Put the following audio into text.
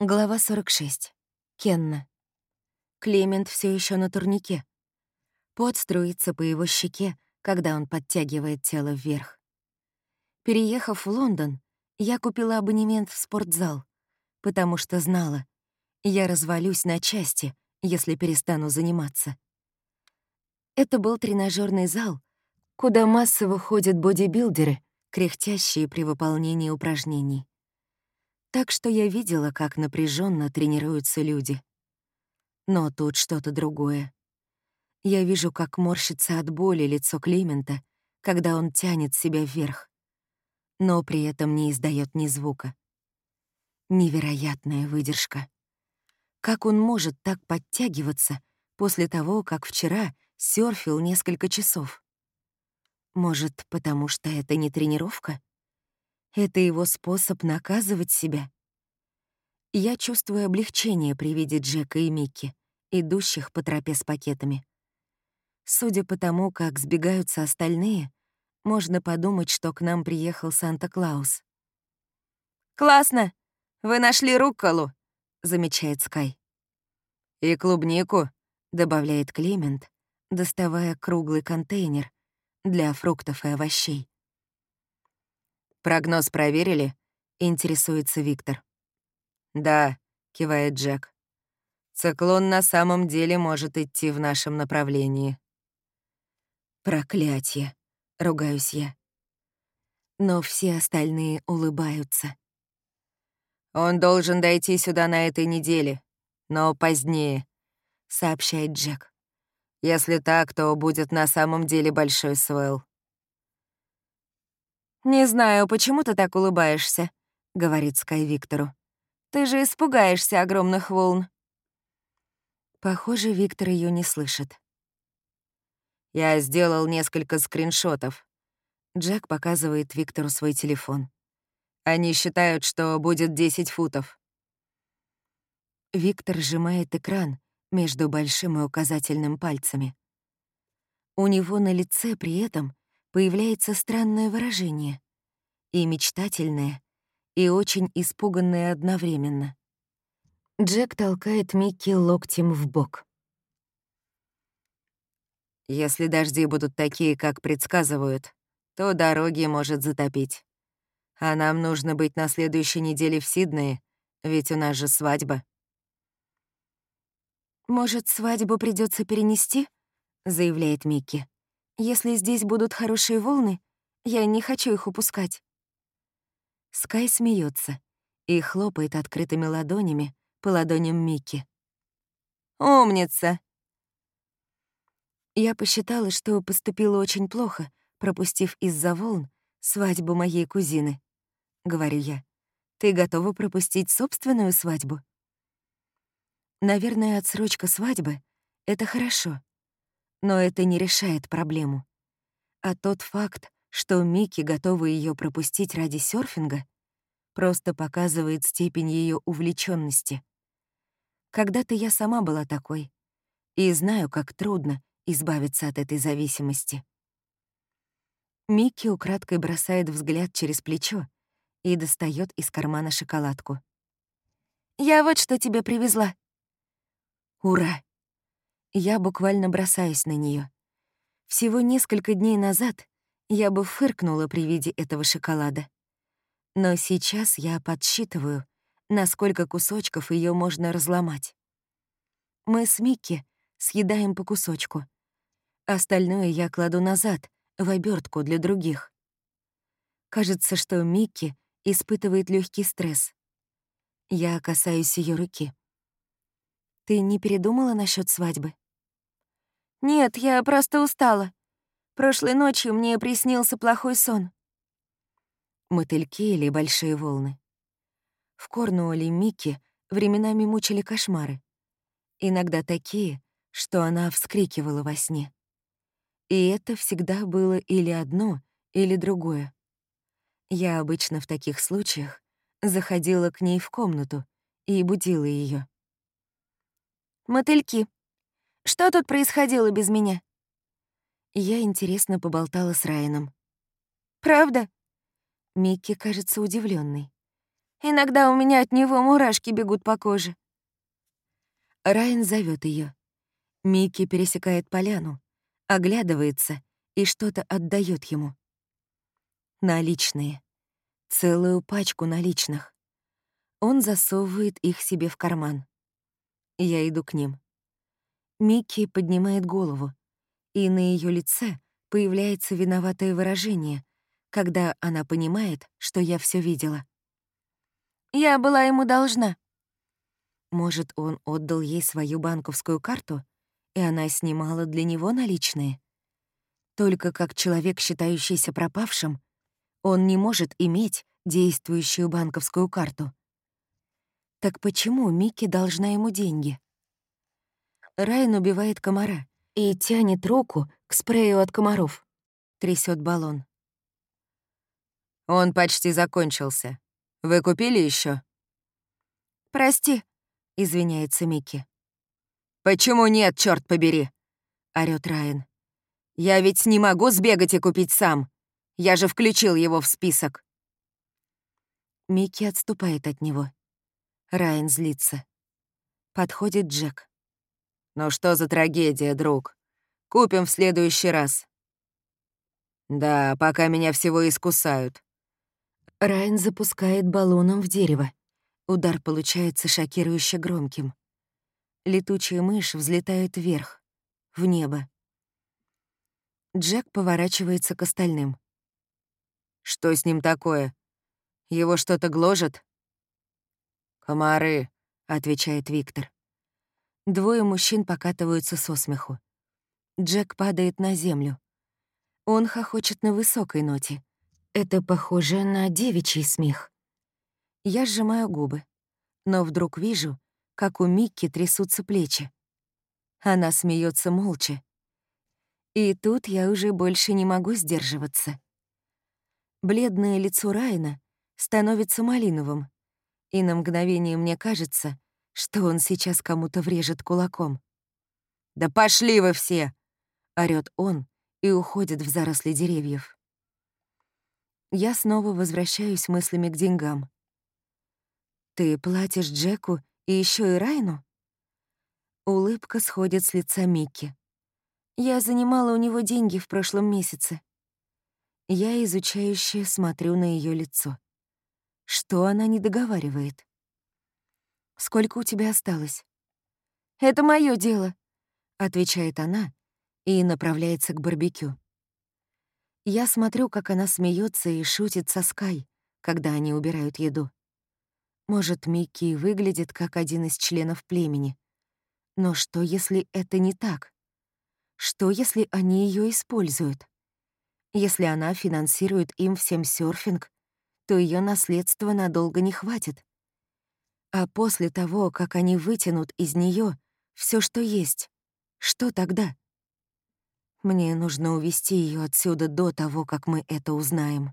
Глава 46. Кенна. Клемент все еще на турнике. Пот струится по его щеке, когда он подтягивает тело вверх. Переехав в Лондон, я купила абонемент в спортзал, потому что знала, я развалюсь на части, если перестану заниматься. Это был тренажерный зал, куда массово ходят бодибилдеры, кряхтящие при выполнении упражнений. Так что я видела, как напряженно тренируются люди. Но тут что-то другое. Я вижу, как морщится от боли лицо Климента, когда он тянет себя вверх, но при этом не издает ни звука. Невероятная выдержка. Как он может так подтягиваться после того, как вчера серфил несколько часов? Может, потому что это не тренировка? Это его способ наказывать себя. Я чувствую облегчение при виде Джека и Микки, идущих по тропе с пакетами. Судя по тому, как сбегаются остальные, можно подумать, что к нам приехал Санта-Клаус. «Классно! Вы нашли рукколу!» — замечает Скай. «И клубнику», — добавляет Клемент, доставая круглый контейнер для фруктов и овощей. «Прогноз проверили?» — интересуется Виктор. «Да», — кивает Джек. «Циклон на самом деле может идти в нашем направлении». «Проклятье!» — ругаюсь я. Но все остальные улыбаются. «Он должен дойти сюда на этой неделе, но позднее», — сообщает Джек. «Если так, то будет на самом деле большой свел». «Не знаю, почему ты так улыбаешься», — говорит Скай Виктору. «Ты же испугаешься огромных волн». Похоже, Виктор ее не слышит. «Я сделал несколько скриншотов». Джек показывает Виктору свой телефон. «Они считают, что будет 10 футов». Виктор сжимает экран между большим и указательным пальцами. У него на лице при этом появляется странное выражение. И мечтательное, и очень испуганное одновременно. Джек толкает Микки локтем в бок. «Если дожди будут такие, как предсказывают, то дороги может затопить. А нам нужно быть на следующей неделе в Сиднее, ведь у нас же свадьба». «Может, свадьбу придется перенести?» — заявляет Микки. Если здесь будут хорошие волны, я не хочу их упускать. Скай смеется и хлопает открытыми ладонями по ладоням Микки. «Умница!» Я посчитала, что поступила очень плохо, пропустив из-за волн свадьбу моей кузины. Говорю я, ты готова пропустить собственную свадьбу? Наверное, отсрочка свадьбы — это хорошо. Но это не решает проблему. А тот факт, что Микки готова ее пропустить ради серфинга, просто показывает степень ее увлеченности. Когда-то я сама была такой, и знаю, как трудно избавиться от этой зависимости. Микки украдкой бросает взгляд через плечо и достает из кармана шоколадку. «Я вот что тебе привезла». «Ура!» Я буквально бросаюсь на нее. Всего несколько дней назад я бы фыркнула при виде этого шоколада. Но сейчас я подсчитываю, насколько кусочков ее можно разломать. Мы с Микки съедаем по кусочку. Остальное я кладу назад, в обертку для других. Кажется, что Микки испытывает легкий стресс. Я касаюсь ее руки. Ты не передумала насчет свадьбы? Нет, я просто устала. Прошлой ночью мне приснился плохой сон. Мотыльки или большие волны. В Корнуолле Микки временами мучили кошмары. Иногда такие, что она вскрикивала во сне. И это всегда было или одно, или другое. Я обычно в таких случаях заходила к ней в комнату и будила ее. Мотыльки. Что тут происходило без меня? Я интересно поболтала с Райаном. Правда? Микки кажется удивленной. Иногда у меня от него мурашки бегут по коже. Райан зовет ее. Микки пересекает поляну, оглядывается и что-то отдает ему. Наличные. Целую пачку наличных. Он засовывает их себе в карман. Я иду к ним. Микки поднимает голову, и на ее лице появляется виноватое выражение, когда она понимает, что я все видела. Я была ему должна. Может, он отдал ей свою банковскую карту, и она снимала для него наличные? Только как человек, считающийся пропавшим, он не может иметь действующую банковскую карту. Так почему Микки должна ему деньги? Райан убивает комара и тянет руку к спрею от комаров. Трясет баллон. Он почти закончился. Вы купили еще? Прости, извиняется Микки. Почему нет, черт побери? орёт Райан. Я ведь не могу сбегать и купить сам. Я же включил его в список. Микки отступает от него. Райан злится. Подходит Джек. «Ну что за трагедия, друг? Купим в следующий раз». «Да, пока меня всего искусают». Райан запускает баллоном в дерево. Удар получается шокирующе громким. Летучая мышь взлетает вверх, в небо. Джек поворачивается к остальным. «Что с ним такое? Его что-то гложет?» «Комары», — отвечает Виктор. Двое мужчин покатываются со смеху. Джек падает на землю. Он хохочет на высокой ноте. Это похоже на девичий смех. Я сжимаю губы, но вдруг вижу, как у Микки трясутся плечи. Она смеется молча. И тут я уже больше не могу сдерживаться. Бледное лицо Райана становится малиновым, и на мгновение мне кажется, что он сейчас кому-то врежет кулаком. «Да пошли вы все!» — орёт он и уходит в заросли деревьев. Я снова возвращаюсь мыслями к деньгам. «Ты платишь Джеку и еще и Райну?» Улыбка сходит с лица Микки. Я занимала у него деньги в прошлом месяце. Я изучающе смотрю на ее лицо. Что она не договаривает? Сколько у тебя осталось? Это мое дело, отвечает она и направляется к барбекю. Я смотрю, как она смеется и шутит со Скай, когда они убирают еду. Может, Микки выглядит как один из членов племени. Но что, если это не так? Что, если они ее используют? Если она финансирует им всем серфинг, то ее наследства надолго не хватит. А после того, как они вытянут из нее все, что есть, что тогда? Мне нужно увести ее отсюда до того, как мы это узнаем.